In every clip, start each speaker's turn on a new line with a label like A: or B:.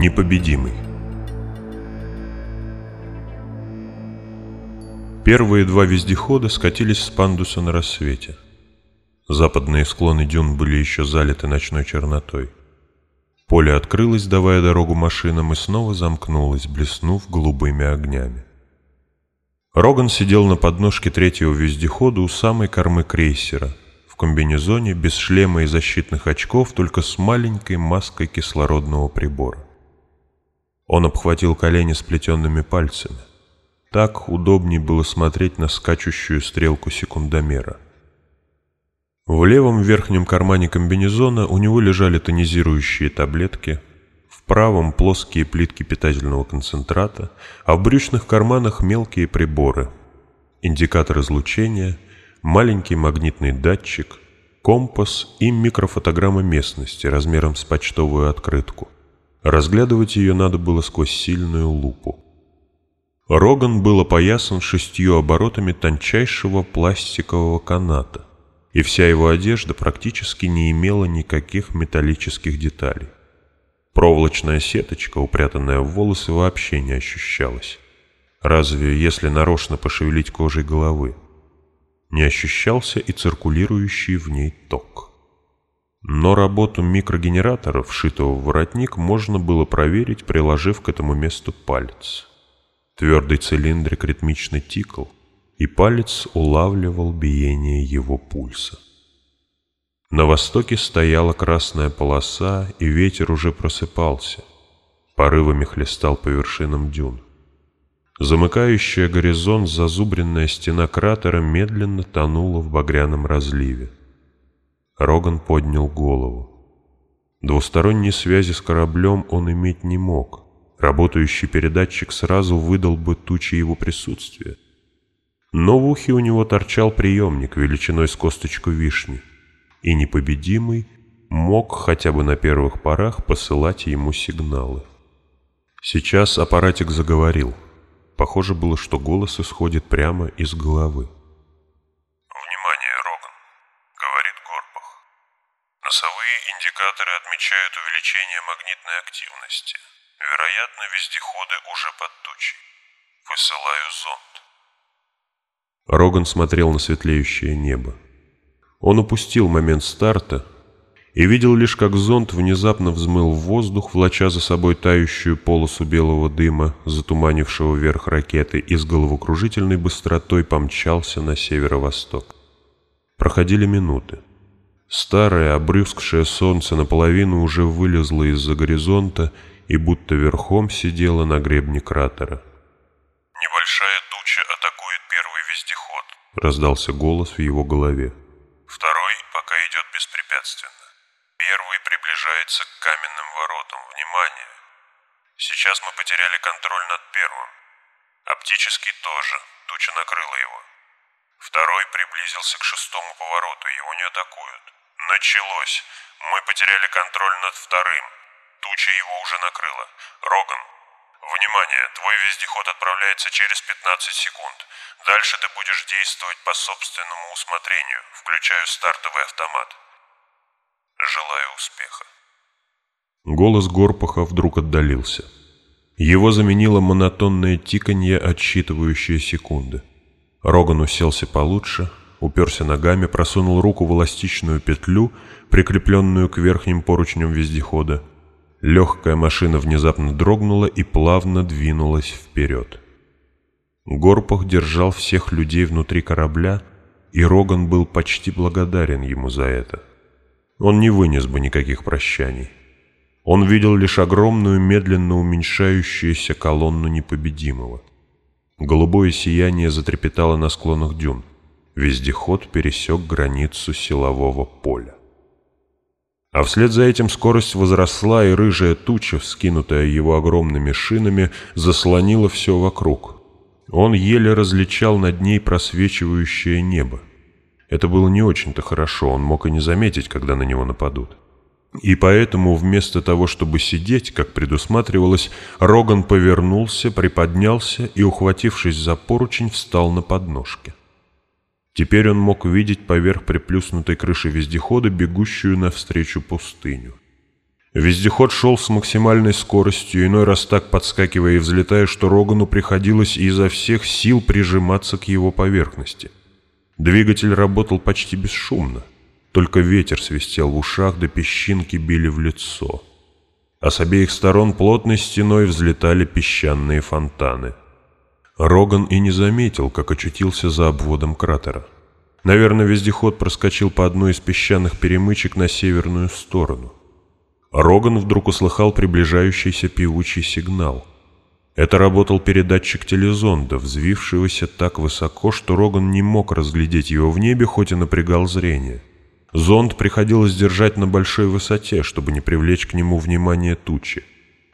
A: Непобедимый Первые два вездехода скатились с пандуса на рассвете. Западные склоны дюн были еще залиты ночной чернотой. Поле открылось, давая дорогу машинам, и снова замкнулось, блеснув голубыми огнями. Роган сидел на подножке третьего вездехода у самой кормы крейсера, в комбинезоне, без шлема и защитных очков, только с маленькой маской кислородного прибора. Он обхватил колени сплетенными пальцами. Так удобней было смотреть на скачущую стрелку секундомера. В левом верхнем кармане комбинезона у него лежали тонизирующие таблетки, в правом плоские плитки питательного концентрата, а в брючных карманах мелкие приборы, индикатор излучения, маленький магнитный датчик, компас и микрофотограмма местности размером с почтовую открытку. Разглядывать ее надо было сквозь сильную лупу. Роган был опоясан шестью оборотами тончайшего пластикового каната, и вся его одежда практически не имела никаких металлических деталей. Проволочная сеточка, упрятанная в волосы, вообще не ощущалась. Разве если нарочно пошевелить кожей головы? Не ощущался и циркулирующий в ней ток. Но работу микрогенератора, вшитого в воротник, можно было проверить, приложив к этому месту палец. Твердый цилиндрик ритмично тикал, и палец улавливал биение его пульса. На востоке стояла красная полоса, и ветер уже просыпался. Порывами хлестал по вершинам дюн. Замыкающая горизонт зазубренная стена кратера медленно тонула в багряном разливе. Роган поднял голову. Двусторонней связи с кораблем он иметь не мог. Работающий передатчик сразу выдал бы тучи его присутствия. Но в ухе у него торчал приемник величиной с косточку вишни, и непобедимый мог хотя бы на первых порах посылать ему сигналы. Сейчас аппаратик заговорил. Похоже было, что голос исходит прямо из головы.
B: Индикаторы отмечают увеличение магнитной активности. Вероятно, вездеходы уже под тучей. Высылаю зонд.
A: Роган смотрел на светлеющее небо. Он упустил момент старта и видел лишь, как зонд внезапно взмыл в воздух, влача за собой тающую полосу белого дыма, затуманившего верх ракеты, и с головокружительной быстротой помчался на северо-восток. Проходили минуты. Старое, обрюзгшее солнце наполовину уже вылезло из-за горизонта и будто верхом сидело на гребне кратера.
B: «Небольшая туча атакует первый вездеход», —
A: раздался голос в его голове.
B: «Второй пока идет беспрепятственно. Первый приближается к каменным воротам. Внимание! Сейчас мы потеряли контроль над первым. Оптический тоже. Туча накрыла его. Второй приблизился к шестому повороту. Его не атакуют. Началось. Мы потеряли контроль над вторым. Туча его уже накрыла. Роган, внимание, твой вездеход отправляется через 15 секунд. Дальше ты будешь действовать по собственному усмотрению. Включаю стартовый автомат. Желаю успеха.
A: Голос Горпаха вдруг отдалился. Его заменило монотонное тиканье, отсчитывающее секунды. Роган уселся получше, уперся ногами, просунул руку в эластичную петлю, прикрепленную к верхним поручням вездехода. Легкая машина внезапно дрогнула и плавно двинулась вперед. Горпах держал всех людей внутри корабля, и Роган был почти благодарен ему за это. Он не вынес бы никаких прощаний. Он видел лишь огромную, медленно уменьшающуюся колонну непобедимого. Голубое сияние затрепетало на склонах дюн. Вездеход пересек границу силового поля. А вслед за этим скорость возросла, и рыжая туча, вскинутая его огромными шинами, заслонила все вокруг. Он еле различал над ней просвечивающее небо. Это было не очень-то хорошо, он мог и не заметить, когда на него нападут. И поэтому вместо того, чтобы сидеть, как предусматривалось, Роган повернулся, приподнялся и, ухватившись за поручень, встал на подножке. Теперь он мог видеть поверх приплюснутой крыши вездехода бегущую навстречу пустыню. Вездеход шел с максимальной скоростью, иной раз так подскакивая и взлетая, что Рогану приходилось изо всех сил прижиматься к его поверхности. Двигатель работал почти бесшумно, только ветер свистел в ушах, да песчинки били в лицо. А с обеих сторон плотной стеной взлетали песчаные фонтаны. Роган и не заметил, как очутился за обводом кратера. Наверное, вездеход проскочил по одной из песчаных перемычек на северную сторону. Роган вдруг услыхал приближающийся певучий сигнал. Это работал передатчик телезонда, взвившегося так высоко, что Роган не мог разглядеть его в небе, хоть и напрягал зрение. Зонд приходилось держать на большой высоте, чтобы не привлечь к нему внимание тучи.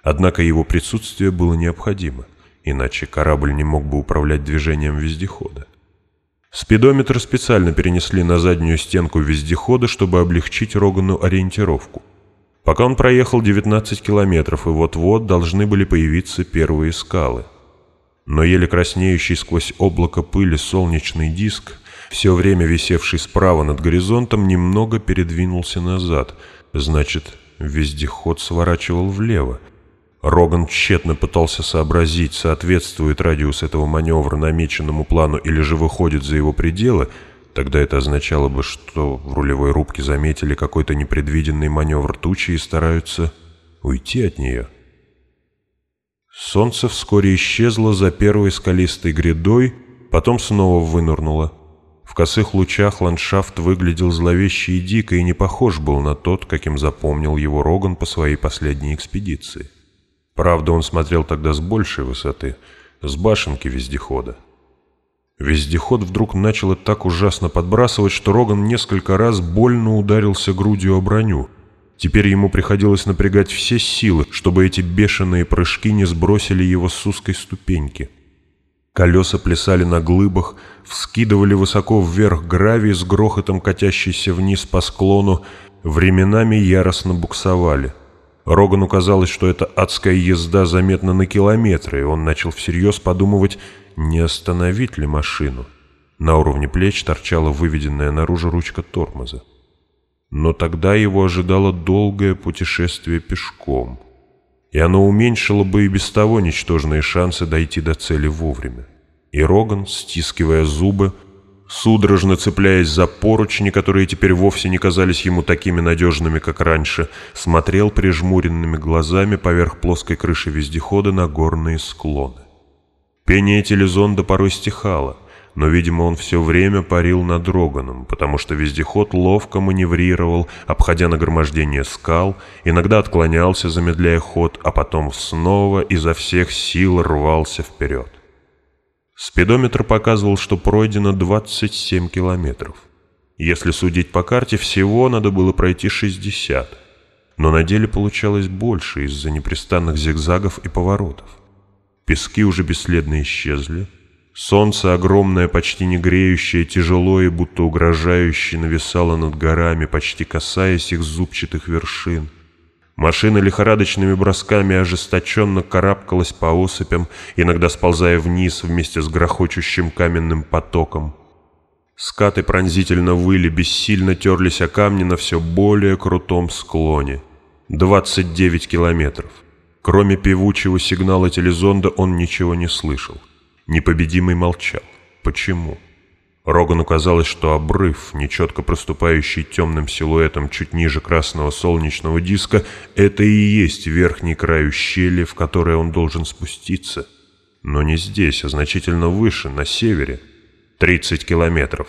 A: Однако его присутствие было необходимо, иначе корабль не мог бы управлять движением вездехода. Спидометр специально перенесли на заднюю стенку вездехода, чтобы облегчить Рогану ориентировку – Пока он проехал 19 километров, и вот-вот должны были появиться первые скалы. Но еле краснеющий сквозь облако пыли солнечный диск, все время висевший справа над горизонтом, немного передвинулся назад. Значит, вездеход сворачивал влево. Роган тщетно пытался сообразить, соответствует радиус этого маневра намеченному плану или же выходит за его пределы – Тогда это означало бы, что в рулевой рубке заметили какой-то непредвиденный маневр тучи и стараются уйти от нее. Солнце вскоре исчезло за первой скалистой грядой, потом снова вынырнуло. В косых лучах ландшафт выглядел зловеще и дико и не похож был на тот, каким запомнил его Роган по своей последней экспедиции. Правда, он смотрел тогда с большей высоты, с башенки вездехода. Вездеход вдруг начало так ужасно подбрасывать, что Роган несколько раз больно ударился грудью о броню. Теперь ему приходилось напрягать все силы, чтобы эти бешеные прыжки не сбросили его с узкой ступеньки. Колеса плясали на глыбах, вскидывали высоко вверх гравий с грохотом катящийся вниз по склону, временами яростно буксовали. Рогану казалось, что эта адская езда заметна на километры, и он начал всерьез подумывать, не остановить ли машину. На уровне плеч торчала выведенная наружу ручка тормоза. Но тогда его ожидало долгое путешествие пешком, и оно уменьшило бы и без того ничтожные шансы дойти до цели вовремя. И Роган, стискивая зубы, судорожно цепляясь за поручни, которые теперь вовсе не казались ему такими надежными, как раньше, смотрел прижмуренными глазами поверх плоской крыши вездехода на горные склоны. Пение телезонда порой стихало, но, видимо, он все время парил над Роганом, потому что вездеход ловко маневрировал, обходя нагромождение скал, иногда отклонялся, замедляя ход, а потом снова изо всех сил рвался вперед. Спидометр показывал, что пройдено 27 километров. Если судить по карте, всего надо было пройти 60, но на деле получалось больше из-за непрестанных зигзагов и поворотов. Пески уже бесследно исчезли. Солнце, огромное, почти не греющее, тяжело и будто угрожающе нависало над горами, почти касаясь их зубчатых вершин. Машина лихорадочными бросками ожесточенно карабкалась по осыпям, иногда сползая вниз вместе с грохочущим каменным потоком. Скаты пронзительно выли, бессильно терлись о камни на все более крутом склоне. 29 километров. Кроме певучего сигнала телезонда он ничего не слышал. Непобедимый молчал. Почему? Рогану казалось, что обрыв, нечетко проступающий темным силуэтом чуть ниже красного солнечного диска, это и есть верхний край ущелья, в которое он должен спуститься. Но не здесь, а значительно выше, на севере. 30 километров.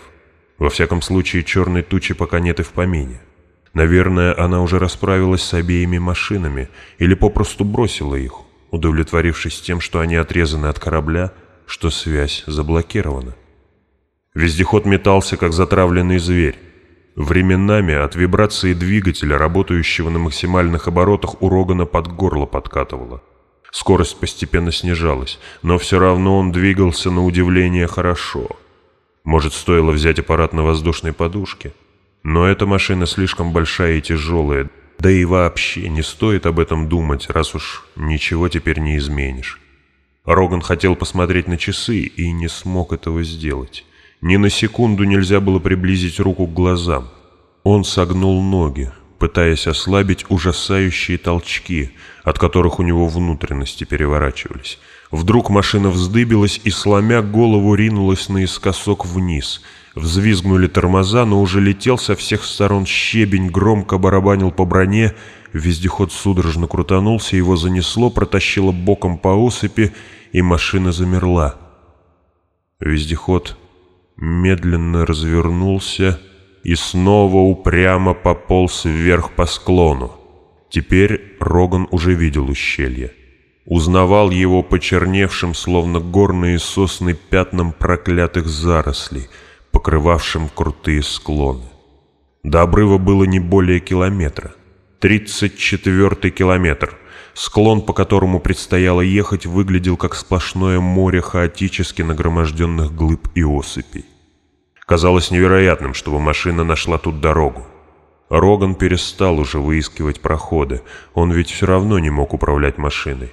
A: Во всяком случае, черной тучи пока нет и в помине. Наверное, она уже расправилась с обеими машинами или попросту бросила их, удовлетворившись тем, что они отрезаны от корабля, что связь заблокирована. Вездеход метался, как затравленный зверь. Временами от вибрации двигателя, работающего на максимальных оборотах, у Рогана под горло подкатывало. Скорость постепенно снижалась, но все равно он двигался на удивление хорошо. Может, стоило взять аппарат на воздушной подушке? Но эта машина слишком большая и тяжелая, да и вообще не стоит об этом думать, раз уж ничего теперь не изменишь. Роган хотел посмотреть на часы и не смог этого сделать. Ни на секунду нельзя было приблизить руку к глазам. Он согнул ноги, пытаясь ослабить ужасающие толчки, от которых у него внутренности переворачивались. Вдруг машина вздыбилась и, сломя голову, ринулась наискосок вниз. Взвизгнули тормоза, но уже летел со всех сторон щебень, громко барабанил по броне. Вездеход судорожно крутанулся, его занесло, протащило боком по осыпи, и машина замерла. Вездеход медленно развернулся и снова упрямо пополз вверх по склону. Теперь Роган уже видел ущелье. Узнавал его почерневшим, словно горные сосны, пятном проклятых зарослей, покрывавшим крутые склоны. До обрыва было не более километра. Тридцать четвертый километр. Склон, по которому предстояло ехать, выглядел как сплошное море хаотически нагроможденных глыб и осыпей. Казалось невероятным, чтобы машина нашла тут дорогу. Роган перестал уже выискивать проходы, он ведь все равно не мог управлять машиной.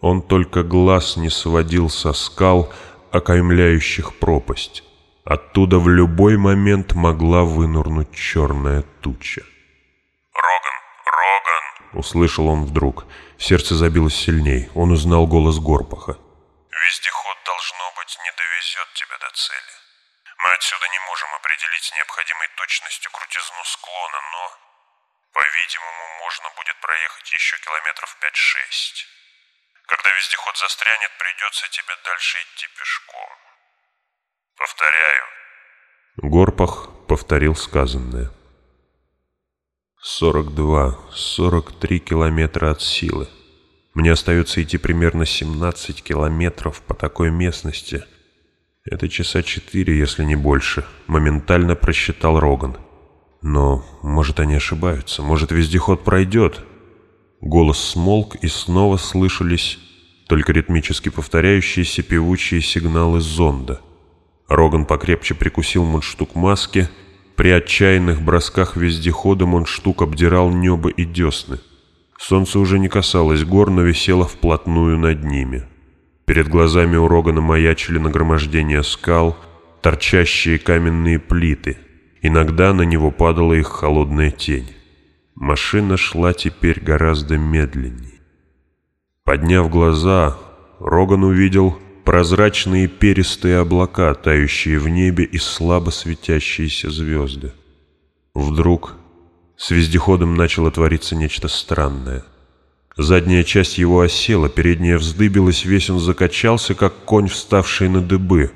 A: Он только глаз не сводил со скал, окаймляющих пропасть. Оттуда в любой момент могла вынурнуть черная туча. Услышал он вдруг. Сердце забилось сильней. Он узнал голос Горпаха.
B: «Вездеход, должно быть, не довезет тебя до цели. Мы отсюда не можем определить с необходимой точностью крутизну склона, но, по-видимому, можно будет проехать еще километров 5-6. Когда вездеход застрянет, придется тебе дальше идти пешком. Повторяю».
A: Горпах повторил сказанное. 42, 43 километра от силы. Мне остается идти примерно 17 километров по такой местности. Это часа четыре, если не больше. Моментально просчитал Роган. Но, может, они ошибаются. Может, вездеход пройдет. Голос смолк, и снова слышались только ритмически повторяющиеся певучие сигналы зонда. Роган покрепче прикусил мундштук маски. При отчаянных бросках вездехода мундштук обдирал небо и десны. Солнце уже не касалось гор, но висело вплотную над ними. Перед глазами у Рогана маячили нагромождения скал, торчащие каменные плиты. Иногда на него падала их холодная тень. Машина шла теперь гораздо медленней. Подняв глаза, Роган увидел прозрачные перистые облака, тающие в небе и слабо светящиеся звезды. Вдруг с вездеходом начало твориться нечто странное. Задняя часть его осела, передняя вздыбилась, весь он закачался, как конь, вставший на дыбы.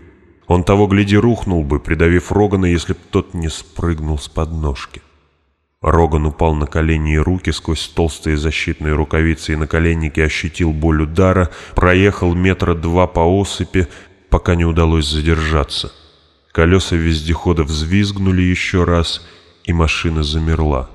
A: Он того гляди рухнул бы, придавив Рогана, если б тот не спрыгнул с подножки. Роган упал на колени и руки сквозь толстые защитные рукавицы и на коленнике ощутил боль удара, проехал метра два по осыпи, пока не удалось задержаться. Колеса вездехода взвизгнули еще раз, и машина замерла.